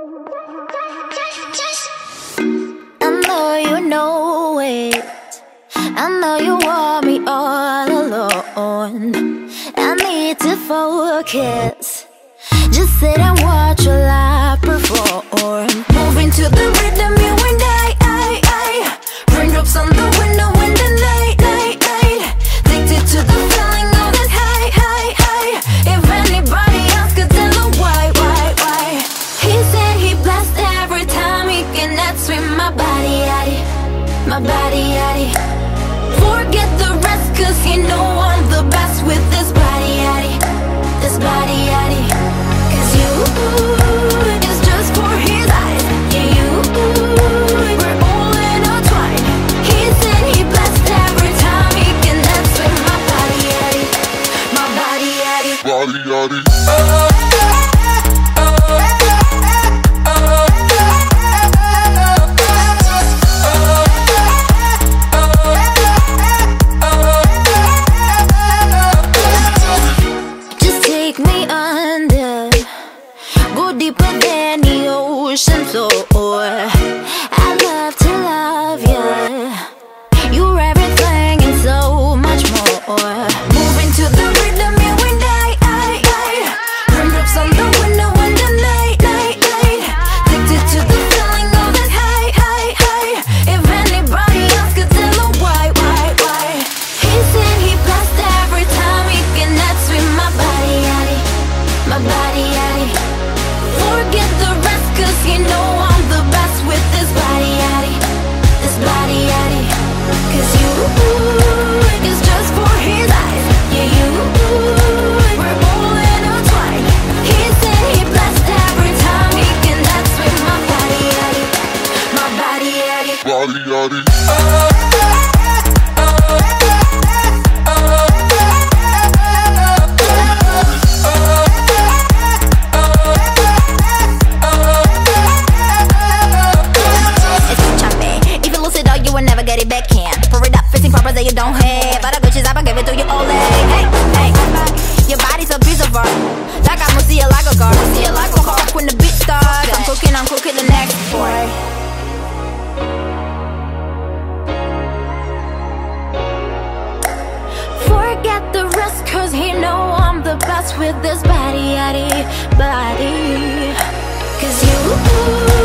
I know you know it. I know you want me all alone. I need to focus. Just sit and watch while I perform. My body, yaddy, my body, yaddy. Forget the rest, cause you know I'm the best deeper than the ocean floor. body. Never get it back. Pour it up, fixing problems that you don't have. I give it to you all day. Hey, hey, your body's a piece of art. Like I'm When the beat starts, I'm cooking, I'm cooking. Cause he know I'm the best with this body, yaddy, body. Cause you